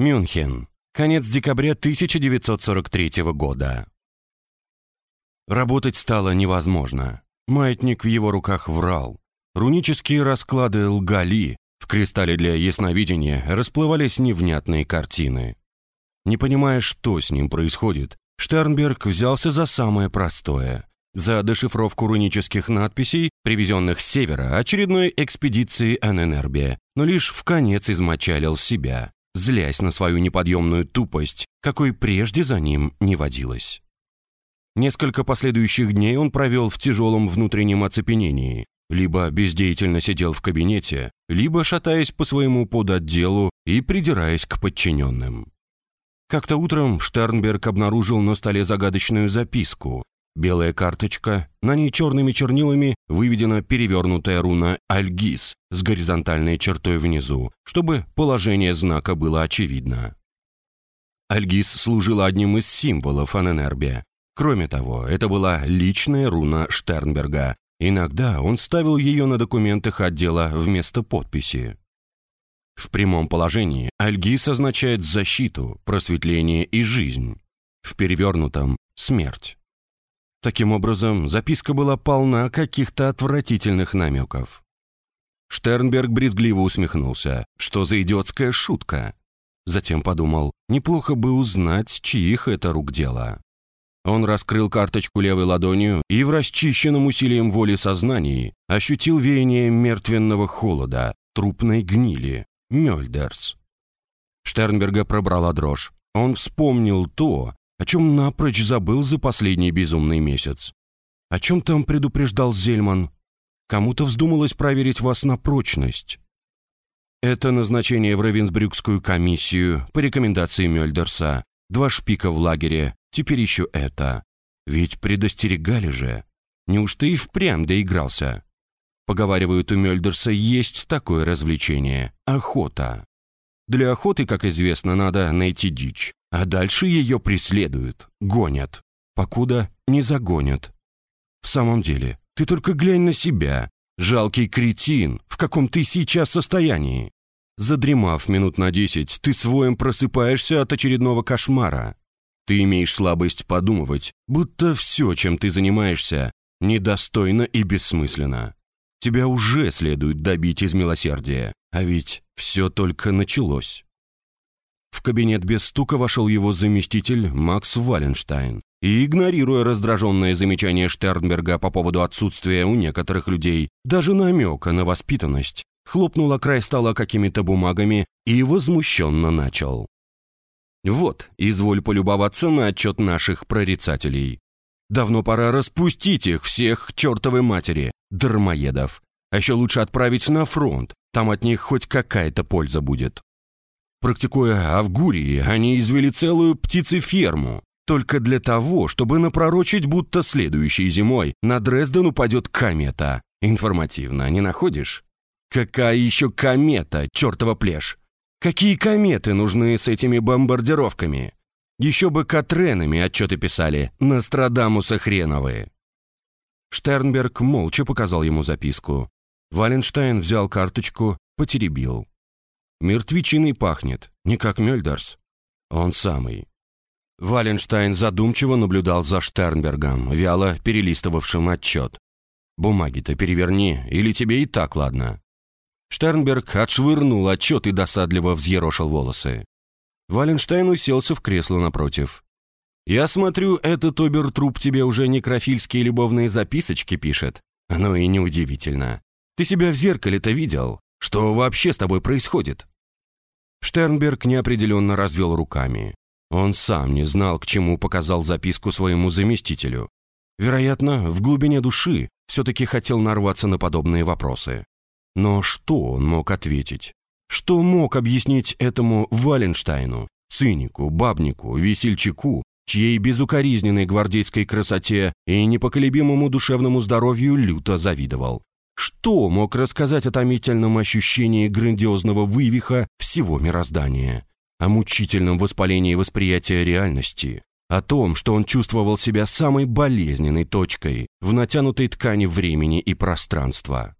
Мюнхен. Конец декабря 1943 года. Работать стало невозможно. Маятник в его руках врал. Рунические расклады лгали. В кристалле для ясновидения расплывались невнятные картины. Не понимая, что с ним происходит, Штернберг взялся за самое простое – за дешифровку рунических надписей, привезенных с севера очередной экспедиции Аненербе, но лишь в конец измочалил себя, злясь на свою неподъемную тупость, какой прежде за ним не водилось. Несколько последующих дней он провел в тяжелом внутреннем оцепенении, либо бездеятельно сидел в кабинете, либо шатаясь по своему подотделу и придираясь к подчиненным. Как-то утром Штернберг обнаружил на столе загадочную записку. Белая карточка, на ней черными чернилами выведена перевернутая руна «Альгиз» с горизонтальной чертой внизу, чтобы положение знака было очевидно. Альгиз служила одним из символов Аненербе. Кроме того, это была личная руна Штернберга. Иногда он ставил ее на документах отдела вместо подписи. В прямом положении Альгиз означает защиту, просветление и жизнь. В перевернутом – смерть. Таким образом, записка была полна каких-то отвратительных намеков. Штернберг брезгливо усмехнулся. Что за идиотская шутка? Затем подумал, неплохо бы узнать, чьих это рук дело. Он раскрыл карточку левой ладонью и в расчищенном усилием воли сознании ощутил веяние мертвенного холода, трупной гнили. Мёльдерс. Штернберга пробрала дрожь. Он вспомнил то, о чем напрочь забыл за последний безумный месяц. О чем там предупреждал Зельман? Кому-то вздумалось проверить вас на прочность. Это назначение в Равенсбрюкскую комиссию по рекомендации Мёльдерса, два шпика в лагере, теперь еще это. Ведь предостерегали же. Неужто и впрямь доигрался? Поговаривают, у Мёльдерса есть такое развлечение – охота. Для охоты, как известно, надо найти дичь, а дальше ее преследуют, гонят, покуда не загонят. В самом деле, ты только глянь на себя, жалкий кретин, в каком ты сейчас состоянии. Задремав минут на десять, ты своим просыпаешься от очередного кошмара. Ты имеешь слабость подумывать, будто все, чем ты занимаешься, недостойно и бессмысленно. Тебя уже следует добить из милосердия, а ведь все только началось. В кабинет без стука вошел его заместитель Макс Валенштайн и, игнорируя раздраженное замечание Штернберга по поводу отсутствия у некоторых людей даже намека на воспитанность, хлопнул о край стола какими-то бумагами и возмущенно начал. «Вот, изволь полюбоваться на отчет наших прорицателей. Давно пора распустить их всех к чертовой матери, дармоедов. А еще лучше отправить на фронт, там от них хоть какая-то польза будет. Практикуя Авгурии, они извели целую птицеферму, только для того, чтобы напророчить, будто следующей зимой на Дрезден упадет комета. Информативно, не находишь? Какая еще комета, чертова плешь? Какие кометы нужны с этими бомбардировками? Еще бы Катренами отчеты писали, Нострадамуса хреновые. Штернберг молча показал ему записку. Валенштайн взял карточку, потеребил. Мертвечиной пахнет, не как Мёльдерс. Он самый. Валенштайн задумчиво наблюдал за Штернбергом, вяло перелистывавшим отчет. «Бумаги-то переверни, или тебе и так ладно». Штернберг отшвырнул отчет и досадливо взъерошил волосы. Валенштайн уселся в кресло напротив. «Я смотрю, этот обертруп тебе уже некрофильские любовные записочки пишет. Оно и неудивительно. Ты себя в зеркале-то видел? Что вообще с тобой происходит?» Штернберг неопределенно развел руками. Он сам не знал, к чему показал записку своему заместителю. Вероятно, в глубине души все-таки хотел нарваться на подобные вопросы. Но что он мог ответить? Что мог объяснить этому Валенштайну, цинику, бабнику, весельчаку, чьей безукоризненной гвардейской красоте и непоколебимому душевному здоровью люто завидовал? Что мог рассказать о томительном ощущении грандиозного вывиха всего мироздания? О мучительном воспалении восприятия реальности? О том, что он чувствовал себя самой болезненной точкой в натянутой ткани времени и пространства?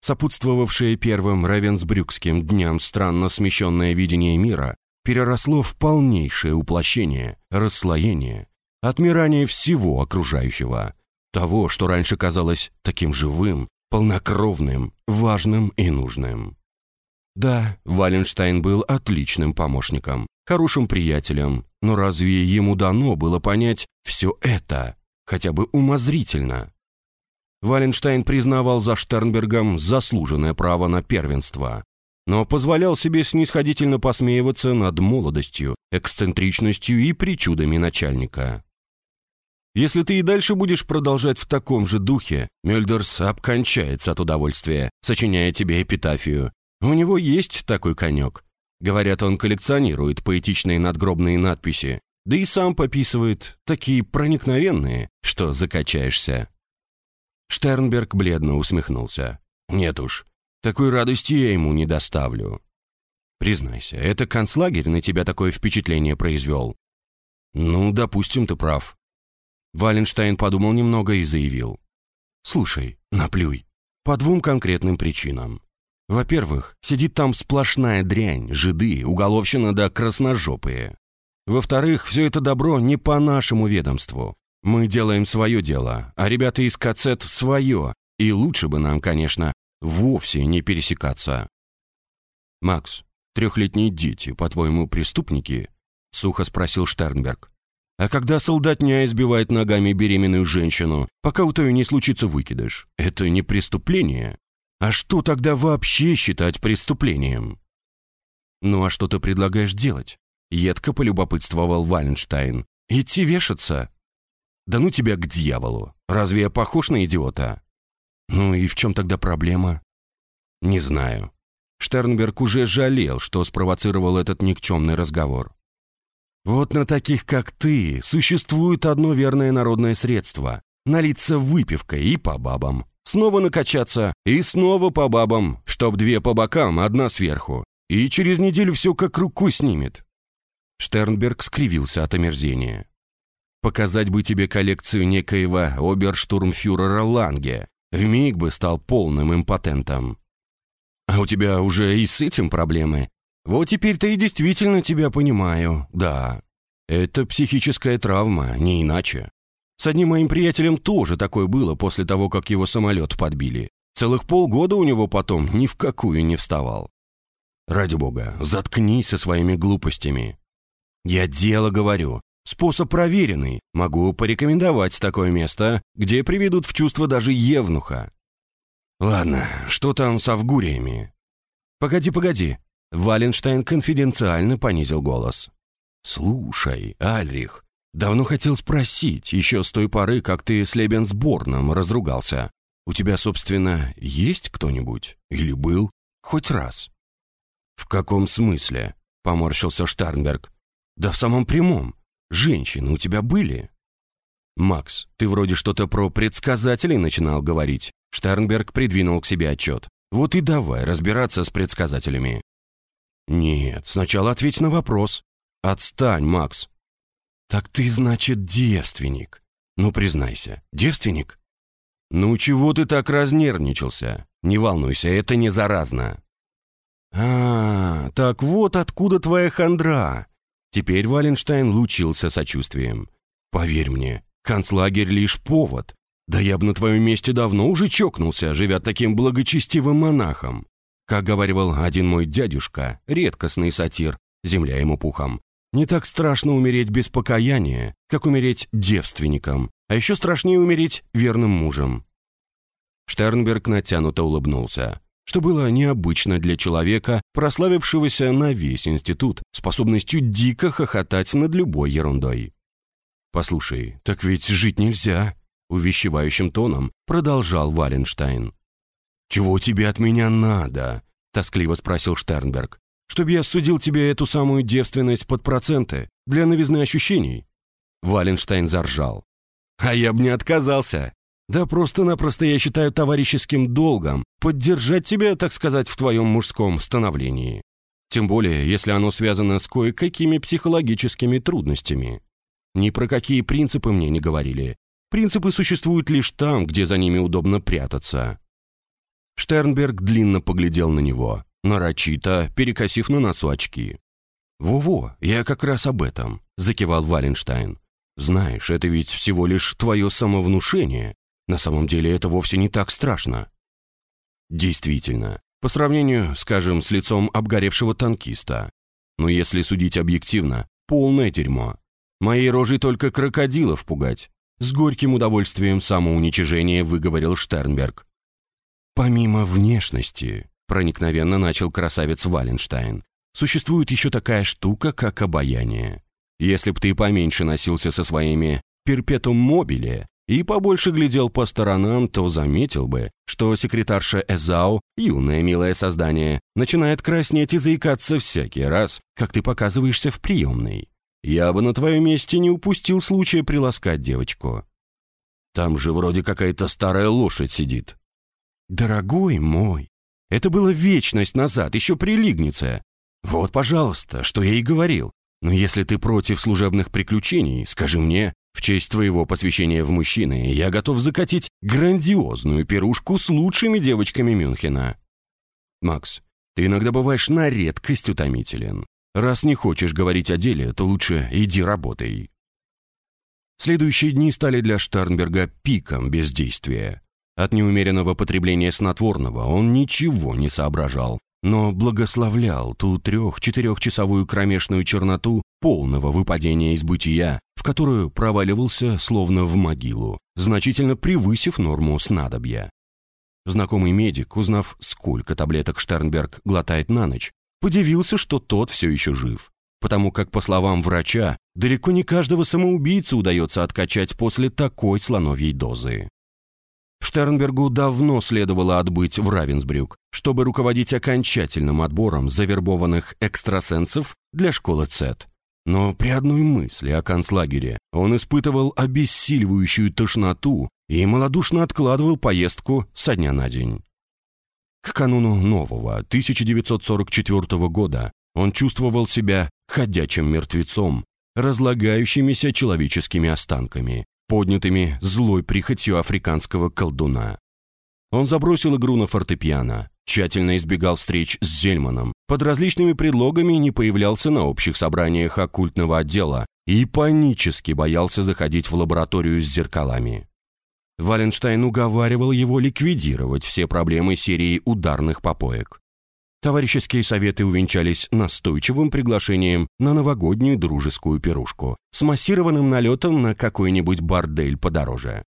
сопутствовавшее первым равенсбрюкским дням странно смещенное видение мира, переросло в полнейшее уплощение, расслоение, отмирание всего окружающего, того, что раньше казалось таким живым, полнокровным, важным и нужным. Да, Валенштайн был отличным помощником, хорошим приятелем, но разве ему дано было понять все это, хотя бы умозрительно? Валенштайн признавал за Штернбергом заслуженное право на первенство, но позволял себе снисходительно посмеиваться над молодостью, эксцентричностью и причудами начальника. Если ты и дальше будешь продолжать в таком же духе, Мюльдерс обкончается от удовольствия, сочиняя тебе эпитафию. У него есть такой конек. Говорят, он коллекционирует поэтичные надгробные надписи, да и сам пописывает, такие проникновенные, что закачаешься. Штернберг бледно усмехнулся. «Нет уж, такой радости я ему не доставлю». «Признайся, это концлагерь на тебя такое впечатление произвел?» «Ну, допустим, ты прав. Валенштайн подумал немного и заявил. «Слушай, наплюй. По двум конкретным причинам. Во-первых, сидит там сплошная дрянь, жиды, уголовщина да красножопые. Во-вторых, все это добро не по нашему ведомству. Мы делаем свое дело, а ребята из КЦЭТ свое, и лучше бы нам, конечно, вовсе не пересекаться». «Макс, трехлетние дети, по-твоему, преступники?» — сухо спросил Штернберг. А когда солдатня избивает ногами беременную женщину, пока у той не случится выкидыш, это не преступление? А что тогда вообще считать преступлением? Ну а что ты предлагаешь делать? Едко полюбопытствовал Валенштайн. Идти вешаться? Да ну тебя к дьяволу. Разве я похож на идиота? Ну и в чем тогда проблема? Не знаю. Штернберг уже жалел, что спровоцировал этот никчемный разговор. Вот на таких, как ты, существует одно верное народное средство – налиться выпивкой и по бабам. Снова накачаться и снова по бабам, чтоб две по бокам, одна сверху. И через неделю все как рукой снимет. Штернберг скривился от омерзения. Показать бы тебе коллекцию некоего оберштурмфюрера Ланге. Вмиг бы стал полным импотентом. А у тебя уже и с этим проблемы, вот теперь-то и действительно тебя понимаю, да. Это психическая травма, не иначе. С одним моим приятелем тоже такое было после того, как его самолет подбили. Целых полгода у него потом ни в какую не вставал. Ради бога, заткнись со своими глупостями. Я дело говорю. Способ проверенный. Могу порекомендовать такое место, где приведут в чувство даже Евнуха. Ладно, что там с Авгуриями? Погоди, погоди. Валенштайн конфиденциально понизил голос. «Слушай, Альрих, давно хотел спросить, еще с той поры, как ты с Лебенсборном разругался. У тебя, собственно, есть кто-нибудь? Или был? Хоть раз?» «В каком смысле?» — поморщился Штарнберг. «Да в самом прямом. Женщины у тебя были?» «Макс, ты вроде что-то про предсказателей начинал говорить». Штернберг придвинул к себе отчет. «Вот и давай разбираться с предсказателями. «Нет, сначала ответь на вопрос. Отстань, Макс». «Так ты, значит, девственник. Ну, признайся, девственник?» «Ну, чего ты так разнервничался? Не волнуйся, это не заразно». «А, так вот откуда твоя хандра». Теперь Валенштайн лучился сочувствием. «Поверь мне, концлагерь лишь повод. Да я бы на твоем месте давно уже чокнулся, живя таким благочестивым монахом. Как говаривал один мой дядюшка, редкостный сатир, земля ему пухом. Не так страшно умереть без покаяния, как умереть девственником, а еще страшнее умереть верным мужем. Штернберг натянуто улыбнулся, что было необычно для человека, прославившегося на весь институт способностью дико хохотать над любой ерундой. «Послушай, так ведь жить нельзя», — увещевающим тоном продолжал Валенштайн. «Чего тебе от меня надо?» — тоскливо спросил Штернберг. «Чтоб я судил тебе эту самую девственность под проценты для новизны ощущений?» Валенштайн заржал. «А я бы не отказался. Да просто-напросто я считаю товарищеским долгом поддержать тебя, так сказать, в твоем мужском становлении. Тем более, если оно связано с кое-какими психологическими трудностями. Ни про какие принципы мне не говорили. Принципы существуют лишь там, где за ними удобно прятаться. Штернберг длинно поглядел на него, нарочито, перекосив на носу очки. «Во-во, я как раз об этом», — закивал Валенштайн. «Знаешь, это ведь всего лишь твое самовнушение. На самом деле это вовсе не так страшно». Действительно, по сравнению, скажем, с лицом обгоревшего танкиста. Но если судить объективно, полное дерьмо. Моей рожей только крокодилов пугать. С горьким удовольствием самоуничижения выговорил Штернберг. Помимо внешности, проникновенно начал красавец Валенштайн, существует еще такая штука, как обаяние. Если б ты поменьше носился со своими перпетум мобиле и побольше глядел по сторонам, то заметил бы, что секретарша Эзао, юное милое создание, начинает краснеть и заикаться всякий раз, как ты показываешься в приемной. Я бы на твоем месте не упустил случая приласкать девочку. Там же вроде какая-то старая лошадь сидит. Дорогой мой, это было вечность назад, еще при Лигнице. Вот, пожалуйста, что я и говорил. Но если ты против служебных приключений, скажи мне, в честь твоего посвящения в мужчины я готов закатить грандиозную пирушку с лучшими девочками Мюнхена. Макс, ты иногда бываешь на редкость утомителен. Раз не хочешь говорить о деле, то лучше иди работай. Следующие дни стали для Штернберга пиком бездействия. От неумеренного потребления снотворного он ничего не соображал, но благословлял ту трех-четырехчасовую кромешную черноту полного выпадения из бытия, в которую проваливался словно в могилу, значительно превысив норму снадобья. Знакомый медик, узнав, сколько таблеток Штернберг глотает на ночь, Подивился, что тот все еще жив. Потому как, по словам врача, далеко не каждого самоубийцу удается откачать после такой слоновьей дозы. Штернбергу давно следовало отбыть в Равенсбрюк, чтобы руководить окончательным отбором завербованных экстрасенсов для школы ЦЭТ. Но при одной мысли о концлагере он испытывал обессиливающую тошноту и малодушно откладывал поездку со дня на день. К кануну нового 1944 года он чувствовал себя ходячим мертвецом, разлагающимися человеческими останками, поднятыми злой прихотью африканского колдуна. Он забросил игру на фортепиано, тщательно избегал встреч с Зельманом, под различными предлогами не появлялся на общих собраниях оккультного отдела и панически боялся заходить в лабораторию с зеркалами. Валенштайн уговаривал его ликвидировать все проблемы серии ударных попоек. Товарищеские советы увенчались настойчивым приглашением на новогоднюю дружескую пирушку с массированным налетом на какой-нибудь бордель подороже.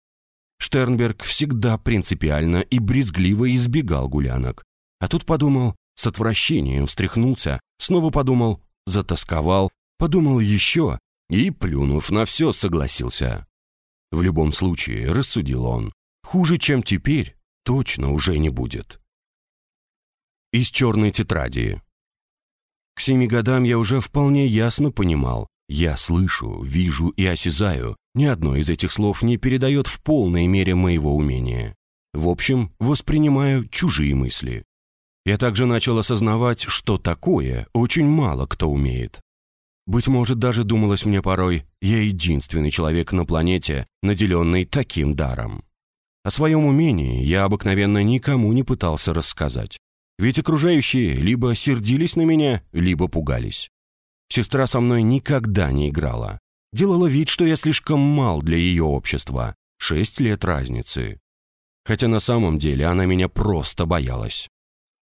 Штернберг всегда принципиально и брезгливо избегал гулянок. А тут подумал, с отвращением встряхнулся, снова подумал, затасковал, подумал еще и, плюнув на все, согласился. В любом случае, рассудил он, хуже, чем теперь, точно уже не будет. Из черной тетради. К семи годам я уже вполне ясно понимал, я слышу, вижу и осязаю, ни одно из этих слов не передает в полной мере моего умения. В общем, воспринимаю чужие мысли. Я также начал осознавать, что такое очень мало кто умеет. Быть может, даже думалось мне порой, я единственный человек на планете, наделенный таким даром. О своем умении я обыкновенно никому не пытался рассказать. Ведь окружающие либо сердились на меня, либо пугались. Сестра со мной никогда не играла. Делала вид, что я слишком мал для ее общества. Шесть лет разницы. Хотя на самом деле она меня просто боялась.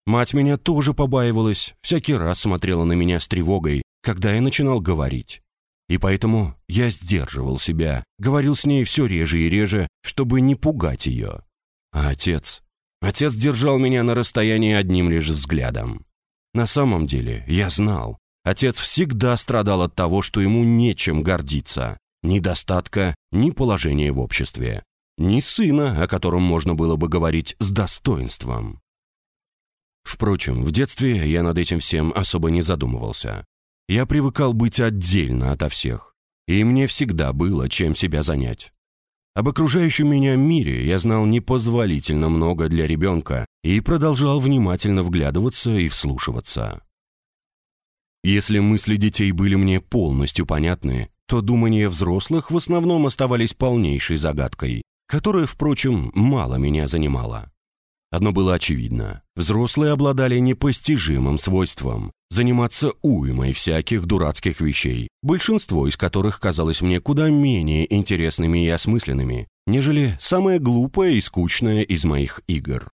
Мать меня тоже побаивалась, всякий раз смотрела на меня с тревогой, когда я начинал говорить. И поэтому я сдерживал себя, говорил с ней все реже и реже, чтобы не пугать ее. А отец? Отец держал меня на расстоянии одним лишь взглядом. На самом деле, я знал, отец всегда страдал от того, что ему нечем гордиться. Ни достатка, ни положения в обществе. Ни сына, о котором можно было бы говорить с достоинством. Впрочем, в детстве я над этим всем особо не задумывался. Я привыкал быть отдельно ото всех, и мне всегда было чем себя занять. Об окружающем меня мире я знал непозволительно много для ребенка и продолжал внимательно вглядываться и вслушиваться. Если мысли детей были мне полностью понятны, то думания взрослых в основном оставались полнейшей загадкой, которая, впрочем, мало меня занимала. Одно было очевидно. Взрослые обладали непостижимым свойством заниматься уймой всяких дурацких вещей, большинство из которых казалось мне куда менее интересными и осмысленными, нежели самое глупое и скучное из моих игр.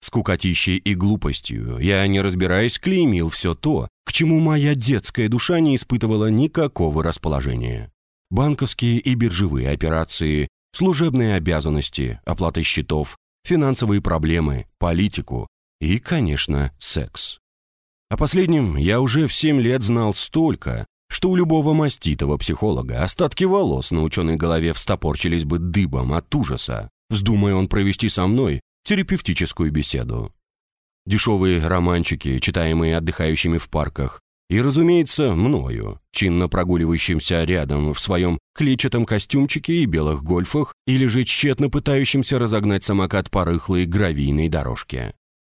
Скукотищей и глупостью я, не разбираясь, клеймил все то, к чему моя детская душа не испытывала никакого расположения. Банковские и биржевые операции, служебные обязанности, оплата счетов, финансовые проблемы, политику и, конечно, секс. О последнем я уже в 7 лет знал столько, что у любого маститого психолога остатки волос на ученой голове встопорчились бы дыбом от ужаса, вздумая он провести со мной терапевтическую беседу. Дешевые романчики, читаемые отдыхающими в парках, и, разумеется, мною, чинно прогуливающимся рядом в своем клетчатом костюмчике и белых гольфах, или же тщетно пытающимся разогнать самокат по рыхлой гравийной дорожке.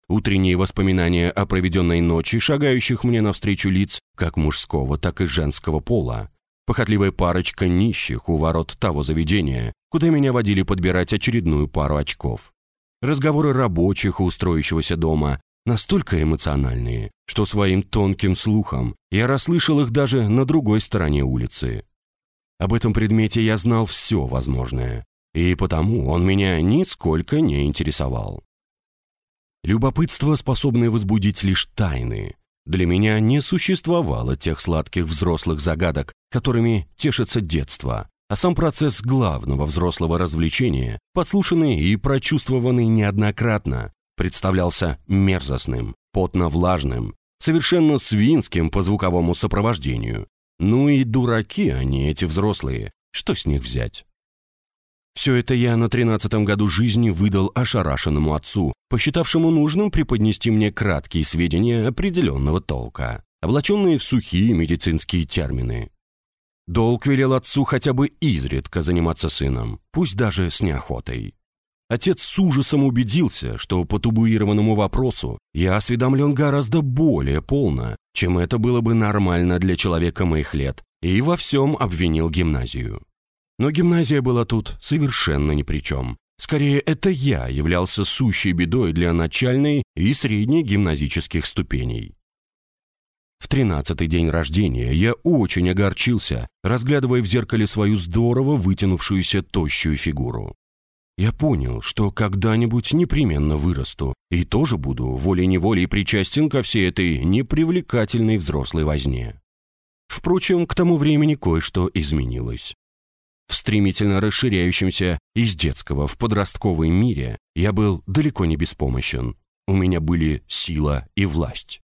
Утренние воспоминания о проведенной ночи, шагающих мне навстречу лиц, как мужского, так и женского пола. Похотливая парочка нищих у ворот того заведения, куда меня водили подбирать очередную пару очков разговоры рабочих у устроящегося дома настолько эмоциональные, что своим тонким слухом я расслышал их даже на другой стороне улицы. Об этом предмете я знал все возможное, и потому он меня нисколько не интересовал. Любопытство, способное возбудить лишь тайны, для меня не существовало тех сладких взрослых загадок, которыми тешится детство, а сам процесс главного взрослого развлечения, подслушанный и прочувствованный неоднократно, представлялся мерзостным, потно-влажным, совершенно свинским по звуковому сопровождению. Ну и дураки они, эти взрослые, что с них взять? Все это я на тринадцатом году жизни выдал ошарашенному отцу, посчитавшему нужным преподнести мне краткие сведения определенного толка, облаченные в сухие медицинские термины. Долг велел отцу хотя бы изредка заниматься сыном, пусть даже с неохотой. Отец с ужасом убедился, что по тубуированному вопросу я осведомлен гораздо более полно, чем это было бы нормально для человека моих лет, и во всем обвинил гимназию. Но гимназия была тут совершенно ни при чем. Скорее, это я являлся сущей бедой для начальной и средней гимназических ступеней. В тринадцатый день рождения я очень огорчился, разглядывая в зеркале свою здорово вытянувшуюся тощую фигуру. Я понял, что когда-нибудь непременно вырасту и тоже буду волей-неволей причастен ко всей этой непривлекательной взрослой возне. Впрочем, к тому времени кое-что изменилось. В стремительно расширяющемся из детского в подростковый мире я был далеко не беспомощен. У меня были сила и власть.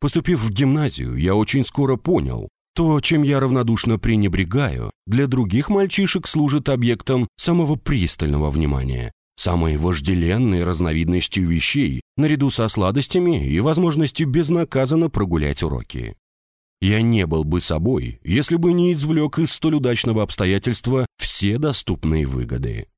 Поступив в гимназию, я очень скоро понял, то, чем я равнодушно пренебрегаю, для других мальчишек служит объектом самого пристального внимания, самой вожделенной разновидностью вещей, наряду со сладостями и возможностью безнаказанно прогулять уроки. Я не был бы собой, если бы не извлек из столь удачного обстоятельства все доступные выгоды.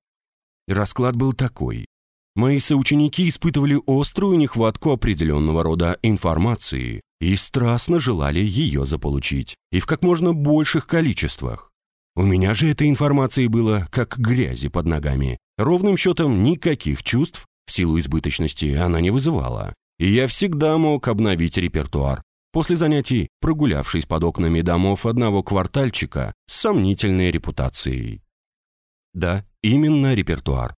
Расклад был такой. Мои соученики испытывали острую нехватку определенного рода информации и страстно желали ее заполучить, и в как можно больших количествах. У меня же этой информации было как грязи под ногами. Ровным счетом никаких чувств в силу избыточности она не вызывала. И я всегда мог обновить репертуар, после занятий прогулявшись под окнами домов одного квартальчика с сомнительной репутацией. Да, именно репертуар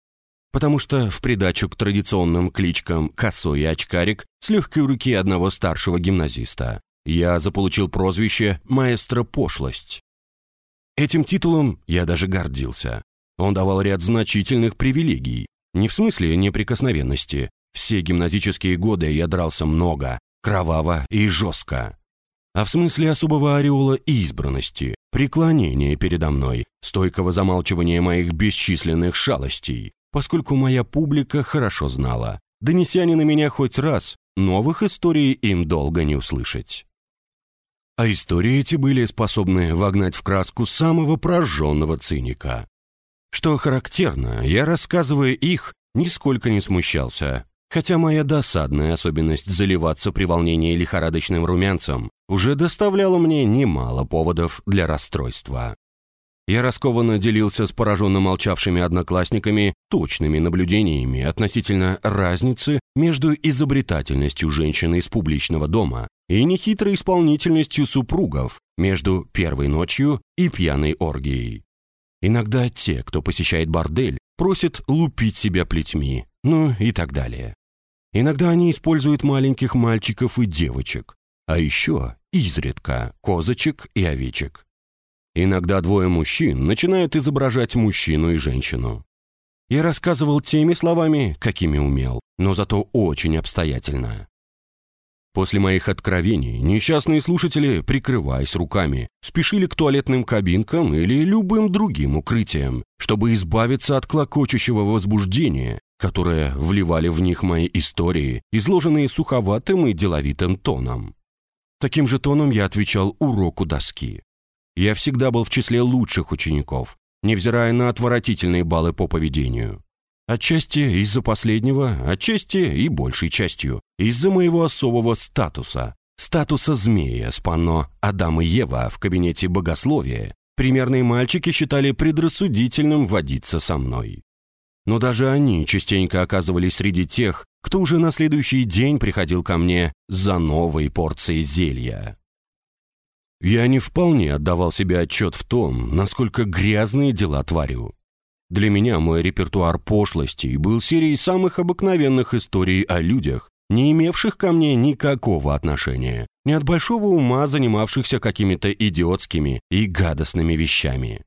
потому что в придачу к традиционным кличкам «Косой» и «Очкарик» с легкой руки одного старшего гимназиста я заполучил прозвище «Маэстро Пошлость». Этим титулом я даже гордился. Он давал ряд значительных привилегий. Не в смысле неприкосновенности. Все гимназические годы я дрался много, кроваво и жестко. А в смысле особого ореола избранности, преклонения передо мной, стойкого замалчивания моих бесчисленных шалостей поскольку моя публика хорошо знала. Донеся они на меня хоть раз, новых историй им долго не услышать. А истории эти были способны вогнать в краску самого прожженного циника. Что характерно, я, рассказывая их, нисколько не смущался, хотя моя досадная особенность заливаться при волнении лихорадочным румянцем уже доставляла мне немало поводов для расстройства. Я раскованно делился с пораженно молчавшими одноклассниками точными наблюдениями относительно разницы между изобретательностью женщины из публичного дома, и нехитрой исполнительностью супругов между первой ночью и пьяной оргией. Иногда те, кто посещает бордель, просят лупить себя плетьми, ну и так далее. Иногда они используют маленьких мальчиков и девочек, а еще изредка козочек и овечек. Иногда двое мужчин начинают изображать мужчину и женщину. Я рассказывал теми словами, какими умел, но зато очень обстоятельно. После моих откровений несчастные слушатели, прикрываясь руками, спешили к туалетным кабинкам или любым другим укрытиям, чтобы избавиться от клокочущего возбуждения, которое вливали в них мои истории, изложенные суховатым и деловитым тоном. Таким же тоном я отвечал уроку доски. Я всегда был в числе лучших учеников, невзирая на отвратительные баллы по поведению. Отчасти из-за последнего, отчасти и большей частью из-за моего особого статуса. Статуса змея с панно «Адам и Ева» в кабинете богословия. Примерные мальчики считали предрассудительным водиться со мной. Но даже они частенько оказывались среди тех, кто уже на следующий день приходил ко мне за новой порцией зелья. Я не вполне отдавал себе отчет в том, насколько грязные дела творю. Для меня мой репертуар пошлостей был серией самых обыкновенных историй о людях, не имевших ко мне никакого отношения, ни от большого ума занимавшихся какими-то идиотскими и гадостными вещами.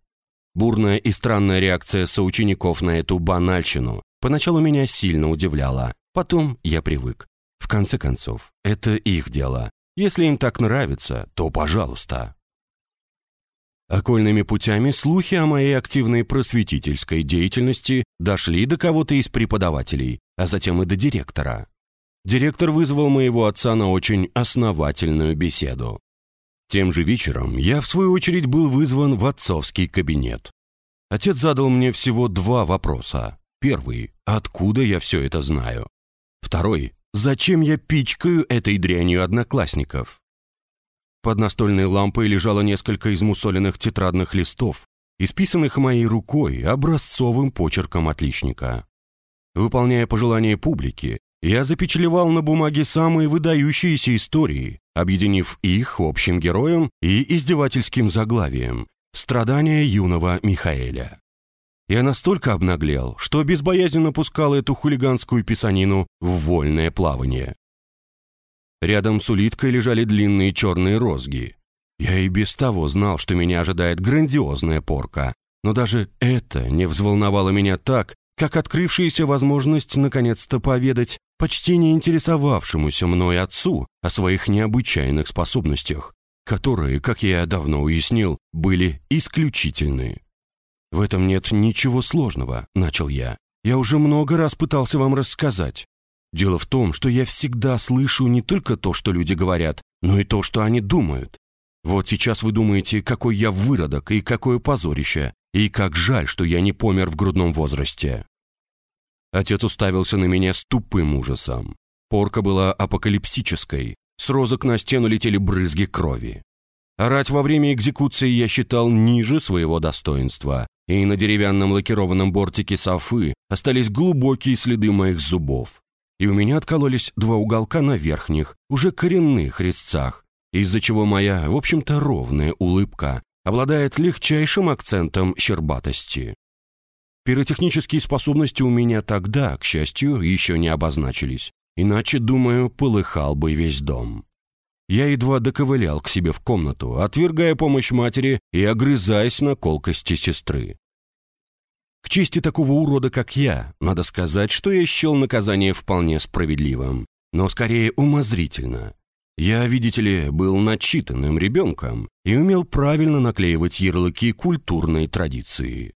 Бурная и странная реакция соучеников на эту банальщину поначалу меня сильно удивляла, потом я привык. В конце концов, это их дело, если им так нравится, то пожалуйста. Окольными путями слухи о моей активной просветительской деятельности дошли до кого-то из преподавателей, а затем и до директора. Директор вызвал моего отца на очень основательную беседу. Тем же вечером я, в свою очередь, был вызван в отцовский кабинет. Отец задал мне всего два вопроса. Первый – откуда я все это знаю? Второй Зачем я пичкаю этой дрянью одноклассников? Под настольной лампой лежало несколько измусоленных тетрадных листов, исписанных моей рукой образцовым почерком отличника. Выполняя пожелания публики, я запечатлевал на бумаге самые выдающиеся истории, объединив их общим героем и издевательским заглавием «Страдания юного Михаэля». Я настолько обнаглел, что безбоязненно пускал эту хулиганскую писанину в вольное плавание. Рядом с улиткой лежали длинные черные розги. Я и без того знал, что меня ожидает грандиозная порка, но даже это не взволновало меня так, как открывшаяся возможность наконец-то поведать почти не интересовавшемуся мной отцу о своих необычайных способностях, которые, как я давно уяснил, были исключительные. «В этом нет ничего сложного», — начал я. «Я уже много раз пытался вам рассказать. Дело в том, что я всегда слышу не только то, что люди говорят, но и то, что они думают. Вот сейчас вы думаете, какой я выродок и какое позорище, и как жаль, что я не помер в грудном возрасте». Отец уставился на меня с тупым ужасом. Порка была апокалипсической. С розок на стену летели брызги крови. Орать во время экзекуции я считал ниже своего достоинства, и на деревянном лакированном бортике софы остались глубокие следы моих зубов. И у меня откололись два уголка на верхних, уже коренных резцах, из-за чего моя, в общем-то, ровная улыбка обладает легчайшим акцентом щербатости. Пиротехнические способности у меня тогда, к счастью, еще не обозначились, иначе, думаю, полыхал бы весь дом. Я едва доковылял к себе в комнату, отвергая помощь матери и огрызаясь на колкости сестры. К чести такого урода, как я, надо сказать, что я счел наказание вполне справедливым, но скорее умозрительно. Я, видите ли, был начитанным ребенком и умел правильно наклеивать ярлыки культурной традиции.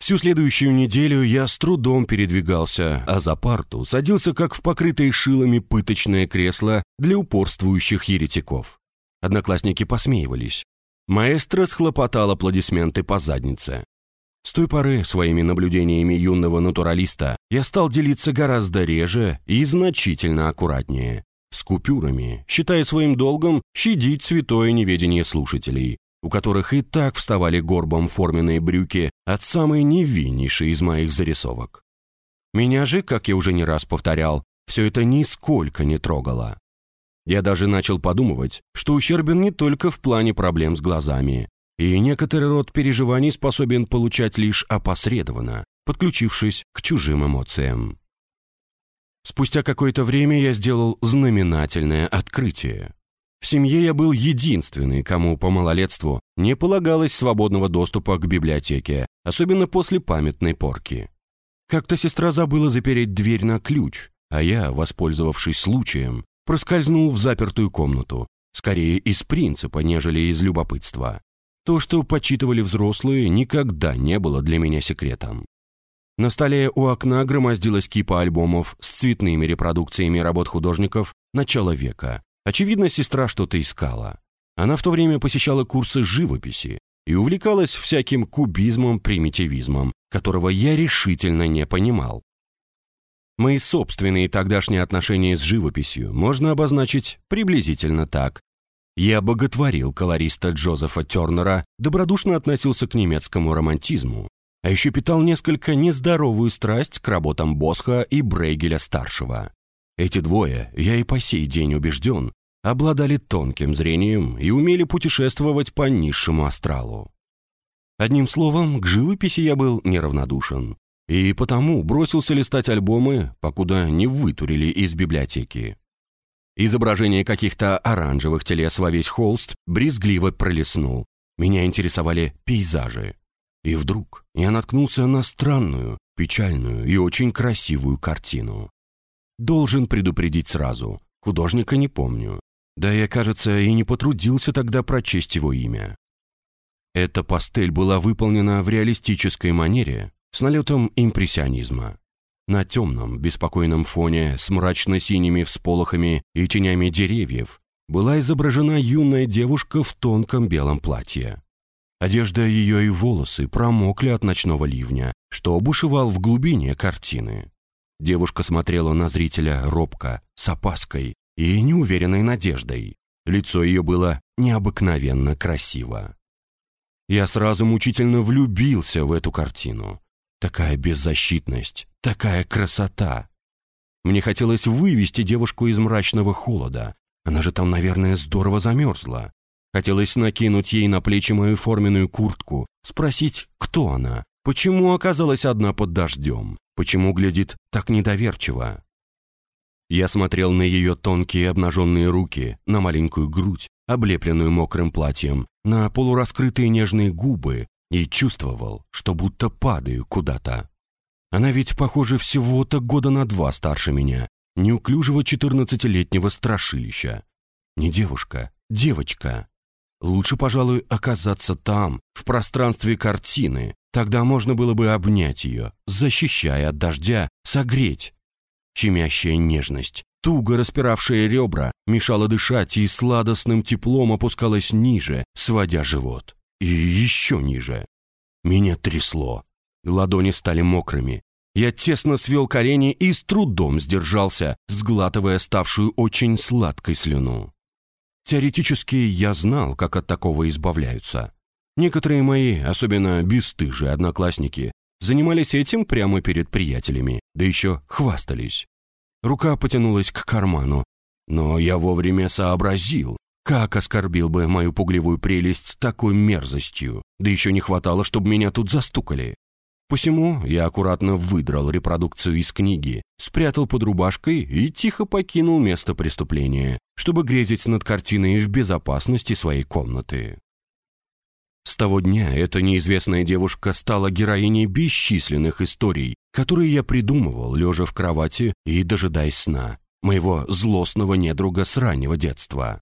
Всю следующую неделю я с трудом передвигался, а за парту садился как в покрытое шилами пыточное кресло для упорствующих еретиков. Одноклассники посмеивались. Маэстро схлопотал аплодисменты по заднице. С той поры своими наблюдениями юного натуралиста я стал делиться гораздо реже и значительно аккуратнее. С купюрами, считая своим долгом щадить святое неведение слушателей, у которых и так вставали горбом форменные брюки от самой невиннейшей из моих зарисовок. Меня же, как я уже не раз повторял, все это нисколько не трогало. Я даже начал подумывать, что ущербен не только в плане проблем с глазами, и некоторый род переживаний способен получать лишь опосредованно, подключившись к чужим эмоциям. Спустя какое-то время я сделал знаменательное открытие. В семье я был единственный, кому по малолетству не полагалось свободного доступа к библиотеке, особенно после памятной порки. Как-то сестра забыла запереть дверь на ключ, а я, воспользовавшись случаем, проскользнул в запертую комнату, скорее из принципа, нежели из любопытства. То, что почитывали взрослые, никогда не было для меня секретом. На столе у окна громоздилась кипа альбомов с цветными репродукциями работ художников начала века. Очевидно, сестра что-то искала. Она в то время посещала курсы живописи и увлекалась всяким кубизмом-примитивизмом, которого я решительно не понимал. Мои собственные тогдашние отношения с живописью можно обозначить приблизительно так. Я боготворил колориста Джозефа Тернера, добродушно относился к немецкому романтизму, а еще питал несколько нездоровую страсть к работам Босха и Брейгеля-старшего. Эти двое, я и по сей день убежден, обладали тонким зрением и умели путешествовать по низшему астралу. Одним словом, к живописи я был неравнодушен, и потому бросился листать альбомы, покуда не вытурили из библиотеки. Изображение каких-то оранжевых телес во весь холст брезгливо пролеснул. Меня интересовали пейзажи. И вдруг я наткнулся на странную, печальную и очень красивую картину. Должен предупредить сразу. Художника не помню. Да я, кажется, и не потрудился тогда прочесть его имя. Эта пастель была выполнена в реалистической манере, с налетом импрессионизма. На темном, беспокойном фоне с мрачно-синими всполохами и тенями деревьев была изображена юная девушка в тонком белом платье. Одежда ее и волосы промокли от ночного ливня, что бушевал в глубине картины. Девушка смотрела на зрителя робко, с опаской и неуверенной надеждой. Лицо ее было необыкновенно красиво. Я сразу мучительно влюбился в эту картину. Такая беззащитность, такая красота. Мне хотелось вывести девушку из мрачного холода. Она же там, наверное, здорово замерзла. Хотелось накинуть ей на плечи мою форменную куртку, спросить, кто она, почему оказалась одна под дождем, почему глядит так недоверчиво. Я смотрел на ее тонкие обнаженные руки, на маленькую грудь, облепленную мокрым платьем, на полураскрытые нежные губы и чувствовал, что будто падаю куда-то. Она ведь, похоже, всего-то года на два старше меня, неуклюжего четырнадцатилетнего страшилища. Не девушка, девочка. Лучше, пожалуй, оказаться там, в пространстве картины. Тогда можно было бы обнять ее, защищая от дождя, согреть. Щемящая нежность, туго распиравшая ребра, мешала дышать и сладостным теплом опускалась ниже, сводя живот. И еще ниже. Меня трясло. Ладони стали мокрыми. Я тесно свел колени и с трудом сдержался, сглатывая ставшую очень сладкой слюну. Теоретически я знал, как от такого избавляются. Некоторые мои, особенно бесстыжие одноклассники, занимались этим прямо перед приятелями, да еще хвастались. Рука потянулась к карману, но я вовремя сообразил, как оскорбил бы мою пугливую прелесть такой мерзостью, да еще не хватало, чтобы меня тут застукали. Посему я аккуратно выдрал репродукцию из книги, спрятал под рубашкой и тихо покинул место преступления, чтобы грезить над картиной в безопасности своей комнаты. С того дня эта неизвестная девушка стала героиней бесчисленных историй, которые я придумывал, лежа в кровати и дожидаясь сна, моего злостного недруга с раннего детства.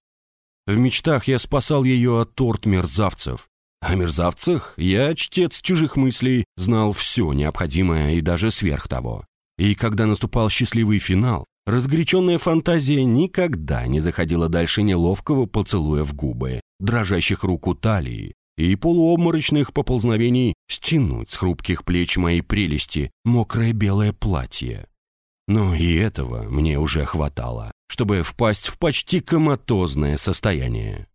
В мечтах я спасал ее от торт мерзавцев, о мерзавцах я, чтец чужих мыслей, знал все необходимое и даже сверх того. И когда наступал счастливый финал, разгоряченная фантазия никогда не заходила дальше неловкого поцелуя в губы, дрожащих рук у талии и полуобморочных поползновений стянуть с хрупких плеч моей прелести мокрое белое платье. Но и этого мне уже хватало, чтобы впасть в почти коматозное состояние.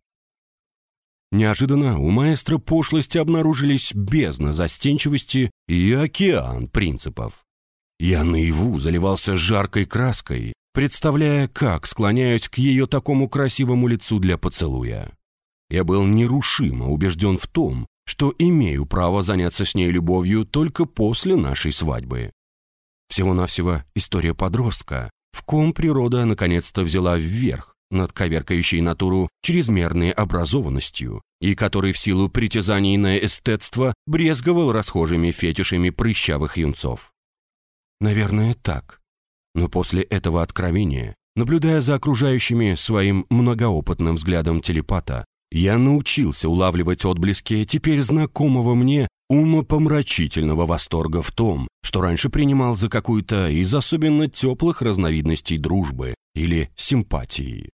Неожиданно у маэстро пошлости обнаружились бездна застенчивости и океан принципов. Я наяву заливался жаркой краской, представляя, как склоняюсь к ее такому красивому лицу для поцелуя. Я был нерушимо убежден в том, что имею право заняться с ней любовью только после нашей свадьбы. Всего-навсего история подростка, в ком природа наконец-то взяла вверх над коверкающей натуру чрезмерной образованностью и который в силу притязаний на эстетство брезговал расхожими фетишами прыщавых юнцов. Наверное, так. Но после этого откровения, наблюдая за окружающими своим многоопытным взглядом телепата, я научился улавливать отблески теперь знакомого мне умопомрачительного восторга в том, что раньше принимал за какую-то из особенно теплых разновидностей дружбы или симпатии.